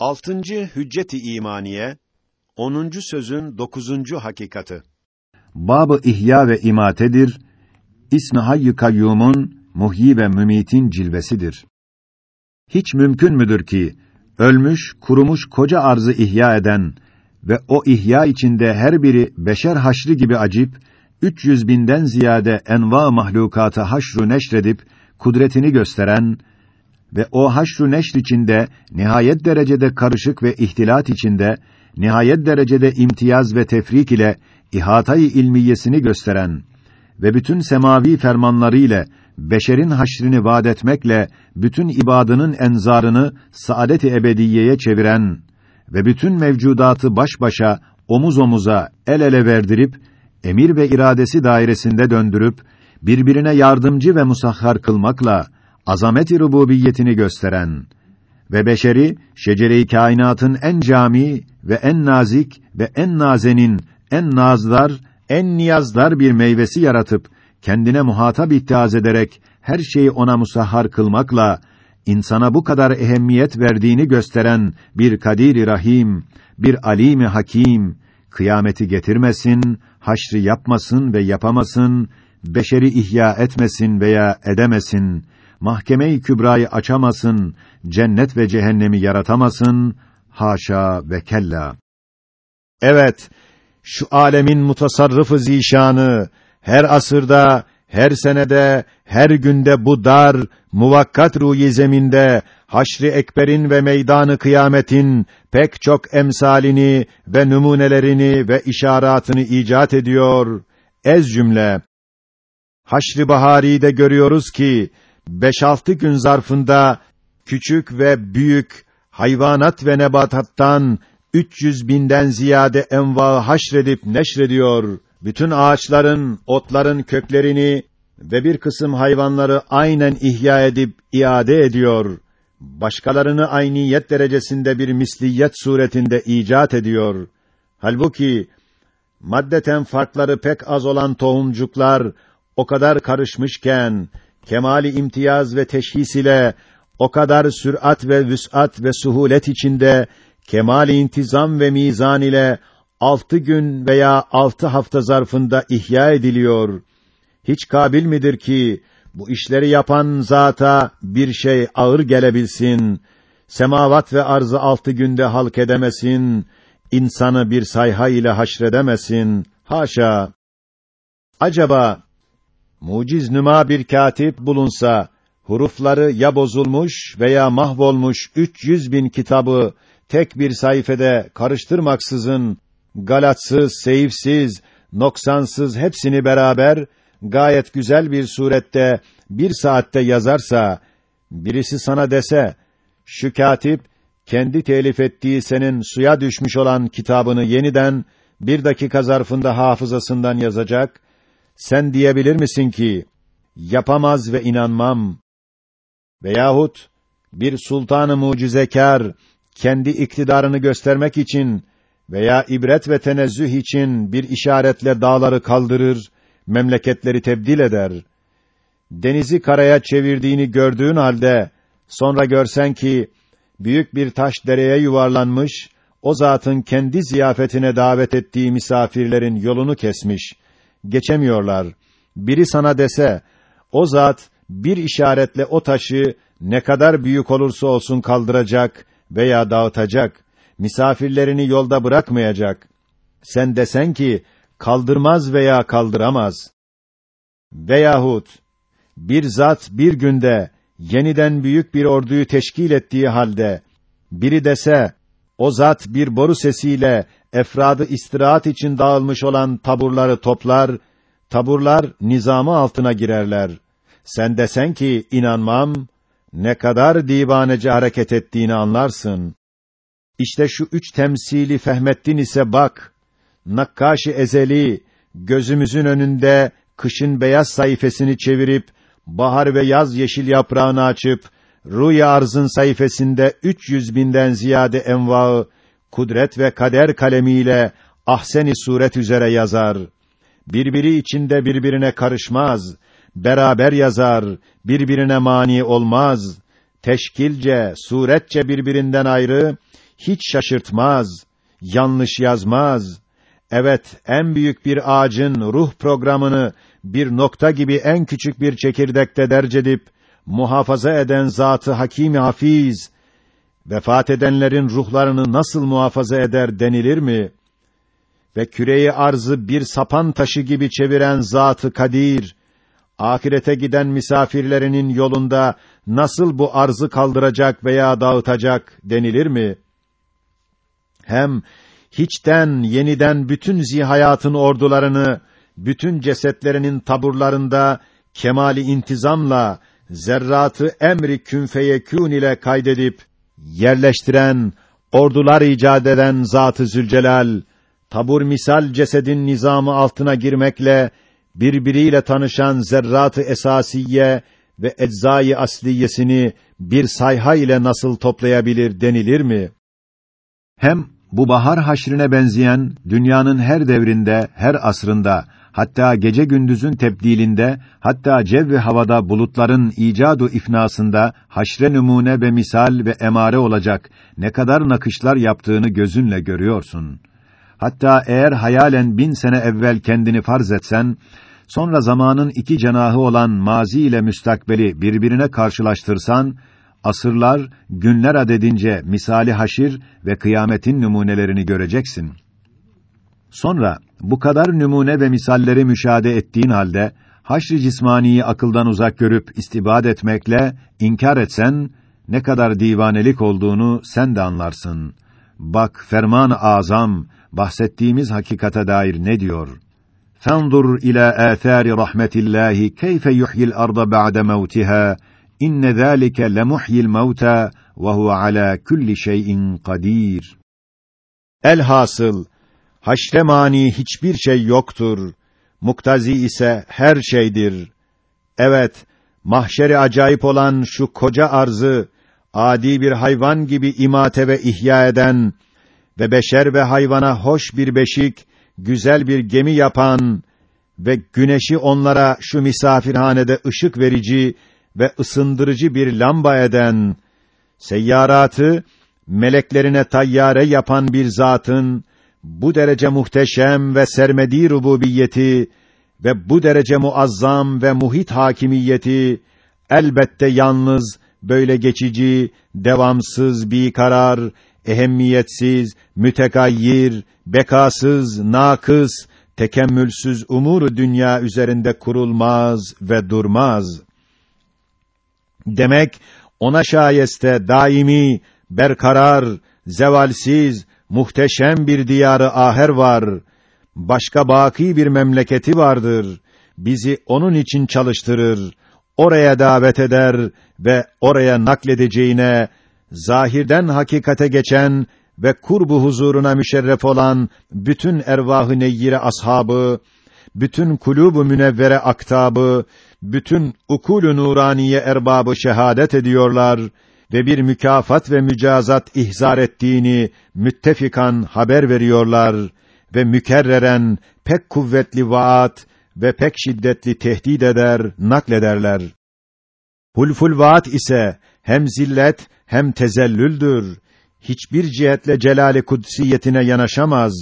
Altıncı Hücceti İmaniye 10. sözün 9. hakikati. Babı ihya ve imatedir. İsmi Hayy Kayyum'un muhyi ve mümitin cilvesidir. Hiç mümkün müdür ki ölmüş, kurumuş koca arzı ihya eden ve o ihya içinde her biri beşer haşrı gibi acip 300 binden ziyade enva mahlukatı haşru neşredip kudretini gösteren ve o haşru neşr içinde nihayet derecede karışık ve ihtilat içinde nihayet derecede imtiyaz ve tefrik ile ihatayı ilmiyesini gösteren ve bütün semavi fermanları ile beşerin haşrini vaad etmekle bütün ibadının enzarını saadet-i ebediyeye çeviren ve bütün mevcudatı baş başa omuz omuza el ele verdirip emir ve iradesi dairesinde döndürüp birbirine yardımcı ve musahhar kılmakla azamet-i rububiyetini gösteren ve beşeri şecere-i kainatın en cami ve en nazik ve en nazenin, en nazdar, en niyazdar bir meyvesi yaratıp kendine muhatap ittihaz ederek her şeyi ona musahhar kılmakla insana bu kadar ehemmiyet verdiğini gösteren bir Kadir-i Rahim, bir Alim-i Hakim kıyameti getirmesin, haşrı yapmasın ve yapamasın, beşeri ihya etmesin veya edemesin, mahkeme-i kübrayı açamasın, cennet ve cehennemi yaratamasın, haşa ve kella. Evet, şu alemin mutasarrıfı zişanı, her asırda, her senede, her günde bu dar, muvakkat ruhi zeminde, haşri ekberin ve meydanı kıyametin pek çok emsalini ve numunelerini ve işaretini icat ediyor. Ez cümle. Haşri Bahari'de görüyoruz ki, beş altı gün zarfında küçük ve büyük hayvanat ve nebatattan 300 binden ziyade enva haşredip neşrediyor. Bütün ağaçların, otların köklerini ve bir kısım hayvanları aynen ihya edip iade ediyor. Başkalarını ayniyet derecesinde bir misliyet suretinde icat ediyor. Halbuki maddeten farkları pek az olan tohumcuklar o kadar karışmışken kemali imtiyaz ve teşhis ile o kadar sürat ve vüs'at ve suhulet içinde kemali intizam ve mizan ile altı gün veya altı hafta zarfında ihya ediliyor. Hiç kabil midir ki bu işleri yapan zata bir şey ağır gelebilsin, semavat ve arzı altı günde halk edemesin, insanı bir sayha ile haşredemesin. Haşa! Acaba muciz nüma bir katip bulunsa, hurufları ya bozulmuş veya mahvolmuş 300 bin kitabı tek bir sayfede karıştırmaksızın, galatsız, seyifsiz, noksansız hepsini beraber, gayet güzel bir surette, bir saatte yazarsa, birisi sana dese, şu katip, kendi telif ettiği senin suya düşmüş olan kitabını yeniden, bir dakika zarfında hafızasından yazacak, sen diyebilir misin ki, yapamaz ve inanmam. Veyahut, bir sultanı mucizekâr, kendi iktidarını göstermek için veya ibret ve tenezzüh için bir işaretle dağları kaldırır, memleketleri tebdil eder. Denizi karaya çevirdiğini gördüğün halde, sonra görsen ki, büyük bir taş dereye yuvarlanmış, o zatın kendi ziyafetine davet ettiği misafirlerin yolunu kesmiş, geçemiyorlar. Biri sana dese, o zat, bir işaretle o taşı, ne kadar büyük olursa olsun kaldıracak veya dağıtacak, misafirlerini yolda bırakmayacak. Sen desen ki, kaldırmaz veya kaldıramaz. Veyahut, bir zat bir günde, yeniden büyük bir orduyu teşkil ettiği halde, biri dese, o zat bir boru sesiyle, efradı istirahat için dağılmış olan taburları toplar, taburlar nizamı altına girerler. Sen desen ki, inanmam, ne kadar divanece hareket ettiğini anlarsın. İşte şu üç temsili fehmettin ise bak, nakkaş ezeli, gözümüzün önünde kışın beyaz sayfasını çevirip, bahar ve yaz yeşil yaprağını açıp, rüya arzın sayfasında 300 binden ziyade envaı, kudret ve kader kalemiyle ahseni suret üzere yazar. Birbiri içinde birbirine karışmaz, beraber yazar, birbirine mani olmaz, teşkilce, suretçe birbirinden ayrı, hiç şaşırtmaz, yanlış yazmaz. Evet, en büyük bir ağacın ruh programını bir nokta gibi en küçük bir çekirdekte derc edip muhafaza eden zatı Hakîm-i Hafiz vefat edenlerin ruhlarını nasıl muhafaza eder denilir mi? Ve küreyi arzı bir sapan taşı gibi çeviren zatı Kadir ahirete giden misafirlerinin yolunda nasıl bu arzı kaldıracak veya dağıtacak denilir mi? Hem hiçten yeniden bütün zihayatın ordularını, bütün cesetlerinin taburlarında kemali intizamla zerratı emri künfeye ile kaydedip yerleştiren, ordular icat eden Zat-ı Zülcelal tabur misal cesedin nizamı altına girmekle birbiriyle tanışan zerrat-ı esasiye ve eczai asliyesini bir sayha ile nasıl toplayabilir denilir mi? Hem bu bahar haşrine benzeyen dünyanın her devrinde, her asrında, hatta gece gündüzün tebdilinde, hatta cev ve havada bulutların icadu ifnasında haşre numune ve misal ve emare olacak ne kadar nakışlar yaptığını gözünle görüyorsun. Hatta eğer hayalen bin sene evvel kendini farz etsen, sonra zamanın iki cenahı olan mazi ile müstakbeli birbirine karşılaştırsan, asırlar, günler adedince misali haşir ve kıyametin numunelerini göreceksin. Sonra bu kadar numune ve misalleri müşahede ettiğin halde haşr-ı cismaniyi akıldan uzak görüp istibad etmekle inkar etsen ne kadar divanelik olduğunu sen de anlarsın. Bak ferman-ı azam bahsettiğimiz hakikate dair ne diyor? Fendur ila athari rahmetillahi keyfe yuhyil arda ba'de mevtiha inne zâlike lemuhyil mevta ve huve ala kulli şeyin kadir. Elhasıl haşre hiçbir şey yoktur. Muktazi ise her şeydir. Evet, mahşeri acayip olan şu koca arzı adi bir hayvan gibi imate ve ihya eden ve beşer ve hayvana hoş bir beşik, güzel bir gemi yapan ve güneşi onlara şu misafirhanede ışık verici ve ısındırıcı bir lamba eden, seyyaratı meleklerine tayyare yapan bir zatın bu derece muhteşem ve sermedi rububiyeti ve bu derece muazzam ve muhit hakimiyeti elbette yalnız böyle geçici, devamsız bir karar, ehemmiyetsiz, mütekayyir, bekasız, nakıs, tekemmülsüz umur dünya üzerinde kurulmaz ve durmaz. Demek ona şayeste daimi, berkarar, zevalsiz, muhteşem bir diyarı aher var. Başka baki bir memleketi vardır. Bizi onun için çalıştırır. Oraya davet eder ve oraya nakledeceğine zahirden hakikate geçen ve kurbu huzuruna müşerref olan bütün ervahı neyyire ashabı, bütün kulubu münevvere aktabı, bütün ukulu nuraniye erbabı şehadet ediyorlar ve bir mükafat ve mücazat ihzar ettiğini müttefikan haber veriyorlar ve mükerreren pek kuvvetli vaat ve pek şiddetli tehdit eder, naklederler. Hulful vaat ise hem zillet hem tezellüldür. Hiçbir cihetle celali kudsiyetine yanaşamaz.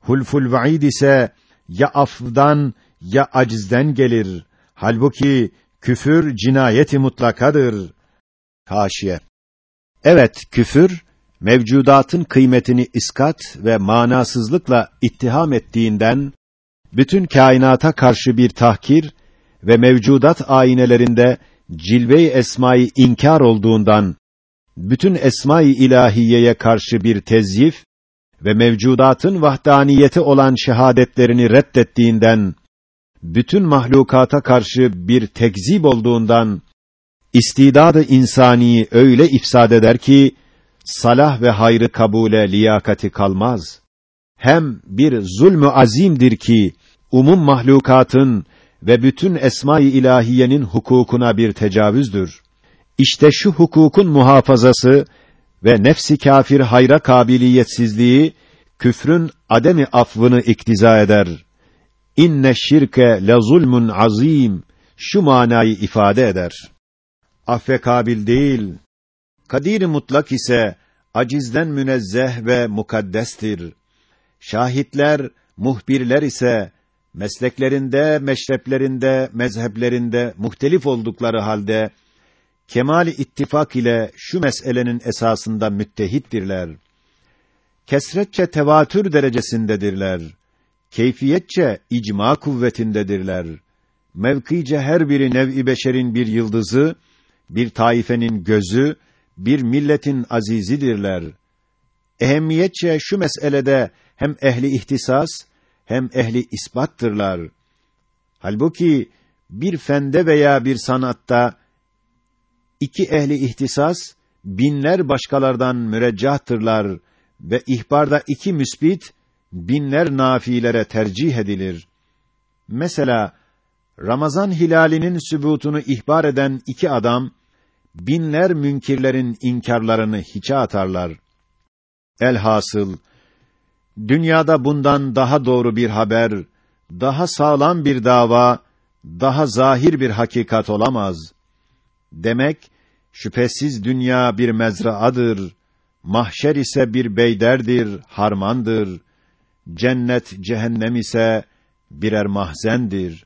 Hulful vaid ise ya afdan ya acizden gelir. Halbuki küfür cinayeti mutlakadır. Haşiye. Evet, küfür mevcudatın kıymetini iskat ve manasızlıkla ittiham ettiğinden bütün kainata karşı bir tahkir ve mevcudat aynelerinde cilve-i esmayı inkar olduğundan bütün esma-i ilahiyeye karşı bir tezyif ve mevcudatın vahdaniyeti olan şehadetlerini reddettiğinden bütün mahlukata karşı bir tekzip olduğundan istidadı insani öyle ifsad eder ki salah ve hayrı kabule liyakati kalmaz. Hem bir zulmü azimdir ki umum mahlukatın ve bütün esma-i ilahiyenin hukukuna bir tecavüzdür. İşte şu hukukun muhafazası ve nefsi kafir hayra kabiliyetsizliği küfrün ademi affını iktiza eder. İnne şirke le zulmun azim şu manayı ifade eder. Affe kabil değil. Kadir mutlak ise acizden münezzeh ve mukaddestir. Şahitler, muhbirler ise mesleklerinde, meşreplerinde, mezheplerinde muhtelif oldukları halde kemali ittifak ile şu meselenin esasında müttehittirler. Kesretçe tevatür derecesindedirler. Keyfiyetçe icma kuvvetindedirler. Mevkice her biri nev'i beşerin bir yıldızı, bir taifenin gözü, bir milletin azizidirler. Ehemmiyetçe şu meselede hem ehli ihtisas hem ehli isbattırlar. Halbuki bir fende veya bir sanatta iki ehli ihtisas binler başkalardan müreccahtırlar ve ihbarda iki müsbit binler nafilere tercih edilir. Mesela Ramazan hilalinin sübutunu ihbar eden iki adam binler münkirlerin inkarlarını hiçe atarlar. Elhasıl dünyada bundan daha doğru bir haber, daha sağlam bir dava, daha zahir bir hakikat olamaz. Demek şüphesiz dünya bir mezraadır, mahşer ise bir beyderdir, harmandır. Cennet cehennem ise birer mahzendir.